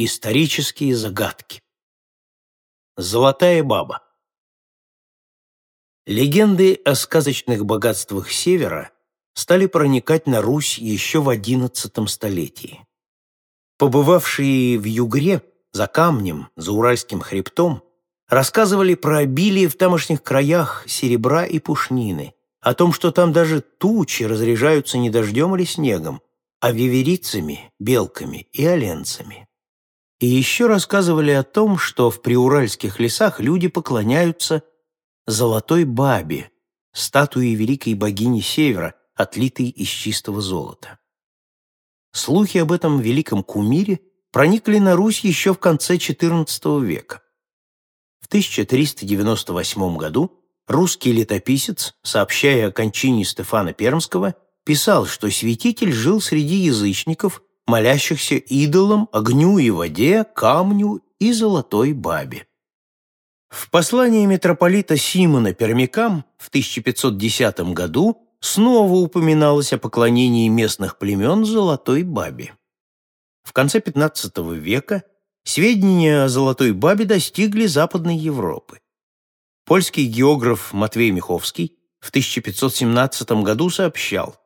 Исторические загадки. Золотая баба. Легенды о сказочных богатствах Севера стали проникать на Русь еще в XI столетии. Побывавшие в Югре, за камнем, за Уральским хребтом, рассказывали про обилие в тамошних краях серебра и пушнины, о том, что там даже тучи разряжаются не дождем или снегом, а виверицами, белками и оленцами. И еще рассказывали о том, что в приуральских лесах люди поклоняются золотой бабе, статуе великой богини Севера, отлитой из чистого золота. Слухи об этом великом кумире проникли на Русь еще в конце XIV века. В 1398 году русский летописец, сообщая о кончине Стефана Пермского, писал, что святитель жил среди язычников, молящихся идолам, огню и воде, камню и золотой бабе. В послании митрополита Симона Пермякам в 1510 году снова упоминалось о поклонении местных племен золотой бабе. В конце XV века сведения о золотой бабе достигли Западной Европы. Польский географ Матвей Миховский в 1517 году сообщал,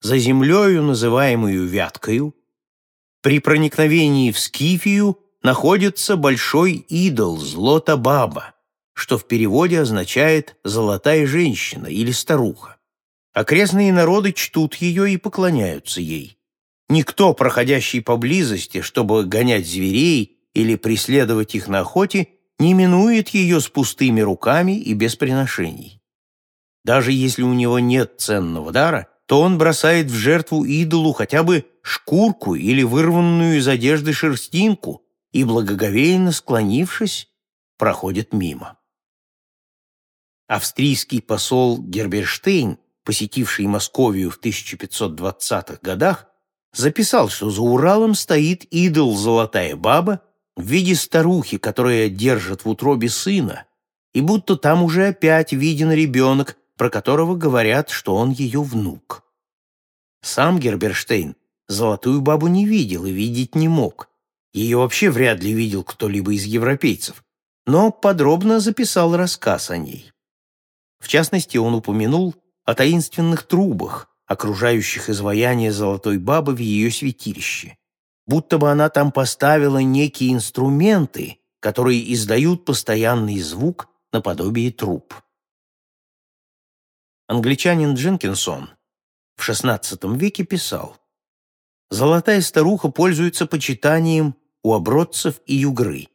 «За землею, называемую Вяткою, при проникновении в Скифию находится большой идол Злота-баба, что в переводе означает «золотая женщина» или «старуха». Окрестные народы чтут ее и поклоняются ей. Никто, проходящий поблизости, чтобы гонять зверей или преследовать их на охоте, не минует ее с пустыми руками и без приношений. Даже если у него нет ценного дара, то он бросает в жертву идолу хотя бы шкурку или вырванную из одежды шерстинку и, благоговейно склонившись, проходит мимо. Австрийский посол Герберштейн, посетивший Московию в 1520-х годах, записал, что за Уралом стоит идол «Золотая баба», в виде старухи, которая держит в утробе сына, и будто там уже опять виден ребенок, про которого говорят, что он ее внук. Сам Герберштейн золотую бабу не видел и видеть не мог. Ее вообще вряд ли видел кто-либо из европейцев, но подробно записал рассказ о ней. В частности, он упомянул о таинственных трубах, окружающих изваяние золотой бабы в ее святилище будто бы она там поставила некие инструменты, которые издают постоянный звук наподобие труб. Англичанин Дженкинсон в XVI веке писал «Золотая старуха пользуется почитанием у обродцев и югры.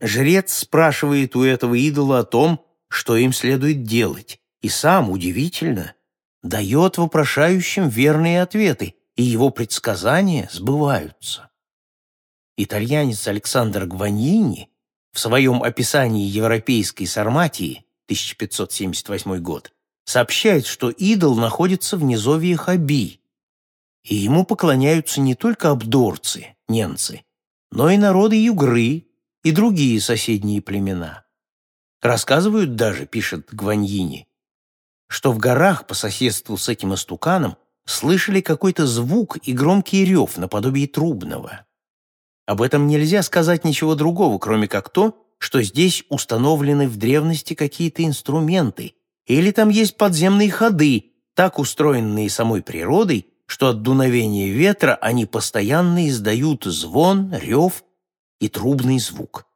Жрец спрашивает у этого идола о том, что им следует делать, и сам, удивительно, дает вопрошающим верные ответы, и его предсказания сбываются. Итальянец Александр Гваньини в своем описании европейской Сарматии 1578 год сообщает, что идол находится в низовьях Аби, и ему поклоняются не только абдорцы, немцы, но и народы Югры и другие соседние племена. Рассказывают даже, пишет Гваньини, что в горах по соседству с этим истуканом слышали какой-то звук и громкий рев наподобие трубного. Об этом нельзя сказать ничего другого, кроме как то, что здесь установлены в древности какие-то инструменты, или там есть подземные ходы, так устроенные самой природой, что от дуновения ветра они постоянно издают звон, рев и трубный звук.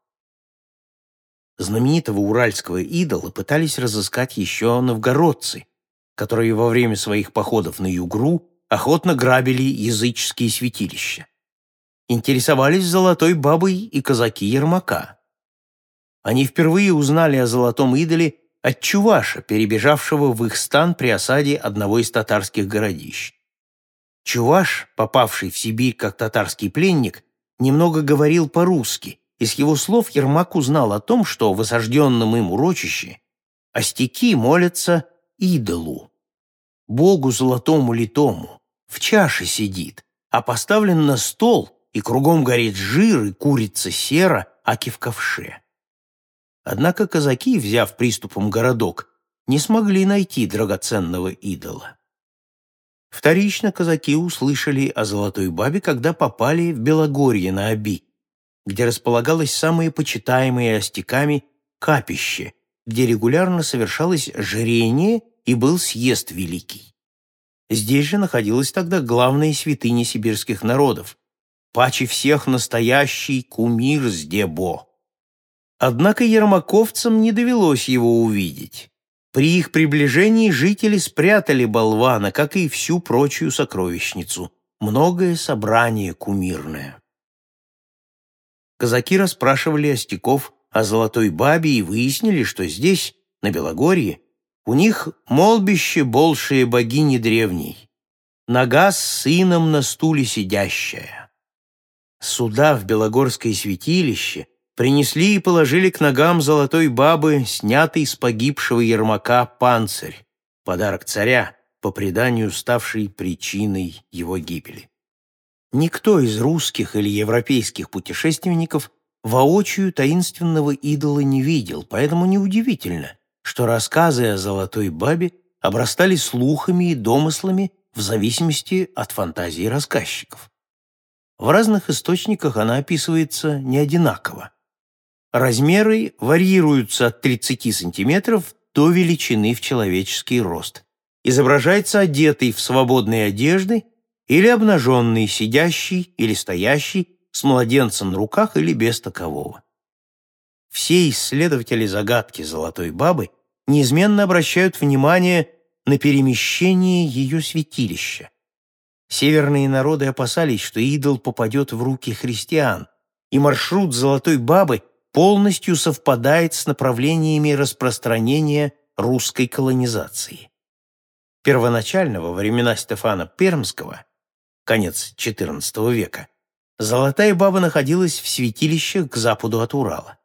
Знаменитого уральского идола пытались разыскать еще новгородцы – которые во время своих походов на Югру охотно грабили языческие святилища. Интересовались золотой бабой и казаки Ермака. Они впервые узнали о золотом идоле от Чуваша, перебежавшего в их стан при осаде одного из татарских городищ. Чуваш, попавший в Сибирь как татарский пленник, немного говорил по-русски, и с его слов Ермак узнал о том, что в осажденном им урочище остяки молятся идолу, богу золотому литому, в чаше сидит, а поставлен на стол, и кругом горит жир и курица сера, аки в ковше. Однако казаки, взяв приступом городок, не смогли найти драгоценного идола. Вторично казаки услышали о золотой бабе, когда попали в Белогорье на Оби, где располагалось самое почитаемое остяками капище, где регулярно совершалось жрение и был съезд великий. Здесь же находилась тогда главная святыня сибирских народов, паче всех настоящий кумир с Дебо. Однако ермаковцам не довелось его увидеть. При их приближении жители спрятали болвана, как и всю прочую сокровищницу. Многое собрание кумирное. Казаки расспрашивали остяков о Золотой Бабе и выяснили, что здесь, на Белогорье, у них молбище большее богини древней, нога с сыном на стуле сидящая. Сюда, в Белогорское святилище, принесли и положили к ногам золотой бабы, снятый с погибшего Ермака панцирь, подарок царя, по преданию ставший причиной его гибели. Никто из русских или европейских путешественников воочию таинственного идола не видел, поэтому неудивительно, что рассказы о золотой бабе обрастали слухами и домыслами в зависимости от фантазии рассказчиков. В разных источниках она описывается не одинаково. Размеры варьируются от 30 сантиметров до величины в человеческий рост. Изображается одетый в свободные одежды или обнаженный, сидящий или стоящий, с младенцем на руках или без такового. Все исследователи загадки Золотой Бабы неизменно обращают внимание на перемещение ее святилища. Северные народы опасались, что идол попадет в руки христиан, и маршрут Золотой Бабы – полностью совпадает с направлениями распространения русской колонизации. Первоначально, во времена Стефана Пермского, конец XIV века, Золотая Баба находилась в святилище к западу от Урала.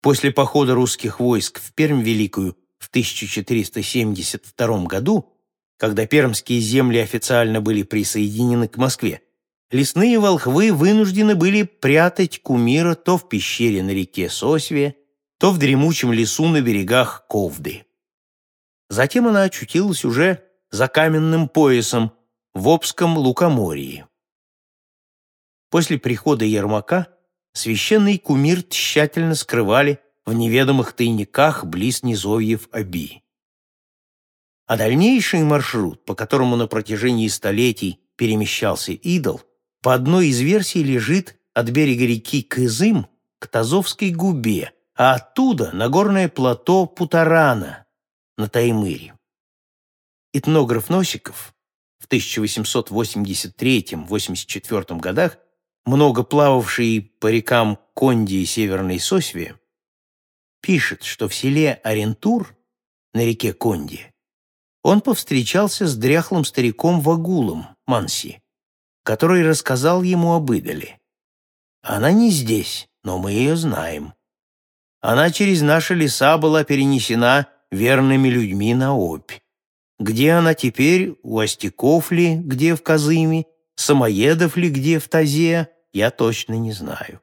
После похода русских войск в Пермь Великую в 1472 году, когда пермские земли официально были присоединены к Москве, лесные волхвы вынуждены были прятать кумира то в пещере на реке Сосве, то в дремучем лесу на берегах Ковды. Затем она очутилась уже за каменным поясом в Обском лукоморье. После прихода Ермака священный кумир тщательно скрывали в неведомых тайниках близ низовьев Аби. А дальнейший маршрут, по которому на протяжении столетий перемещался идол, по одной из версий лежит от берега реки Кызым к Тазовской губе, а оттуда на горное плато Путарана на Таймыре. Этнограф Носиков в 1883-84 годах, много плававший по рекам Конди и Северной Сосве, пишет, что в селе Орентур на реке Конди он повстречался с дряхлым стариком Вагулом Манси, который рассказал ему об идоле. Она не здесь, но мы ее знаем. Она через наши леса была перенесена верными людьми на Обь. Где она теперь, у Остяков ли, где в Казыме, Самоедов ли, где в Тазе, я точно не знаю.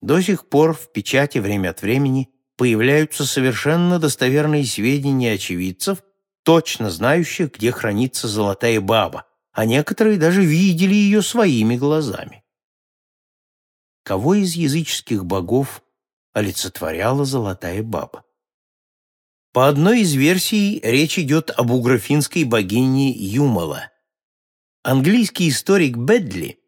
До сих пор в печати время от времени появляются совершенно достоверные сведения очевидцев, точно знающих, где хранится золотая баба, а некоторые даже видели ее своими глазами. Кого из языческих богов олицетворяла золотая баба? По одной из версий речь идет об уграфинской богине Юмала. Английский историк Бедли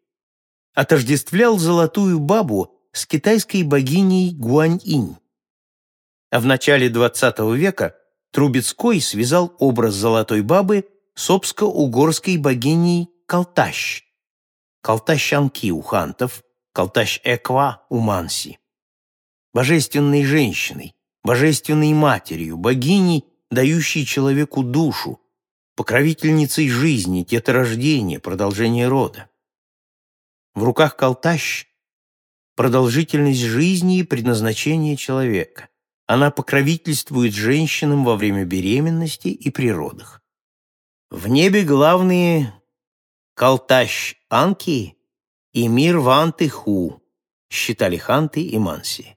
отождествлял золотую бабу с китайской богиней Гуань-инь. А в начале XX века Трубецкой связал образ золотой бабы с обско-угорской богиней Калтащ, Калтащанки у хантов, Калтащ-эква у манси. Божественной женщиной, божественной матерью, богиней, дающей человеку душу, покровительницей жизни, деторождения, продолжения рода. В руках Калтащ продолжительность жизни и предназначение человека. Она покровительствует женщинам во время беременности и при родах. В небе главные Калтащ Анки и Мир Ванты Ху, считали ханты и манси.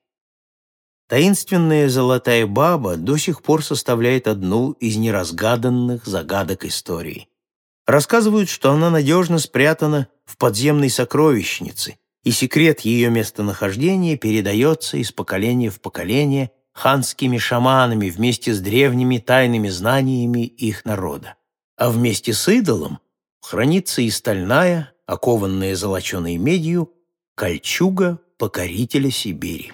Таинственная золотая баба до сих пор составляет одну из неразгаданных загадок истории. Рассказывают, что она надежно спрятана в подземной сокровищнице и секрет ее местонахождения передается из поколения в поколение ханскими шаманами вместе с древними тайными знаниями их народа. А вместе с идолом хранится и стальная, окованная золоченой медью, кольчуга покорителя Сибири.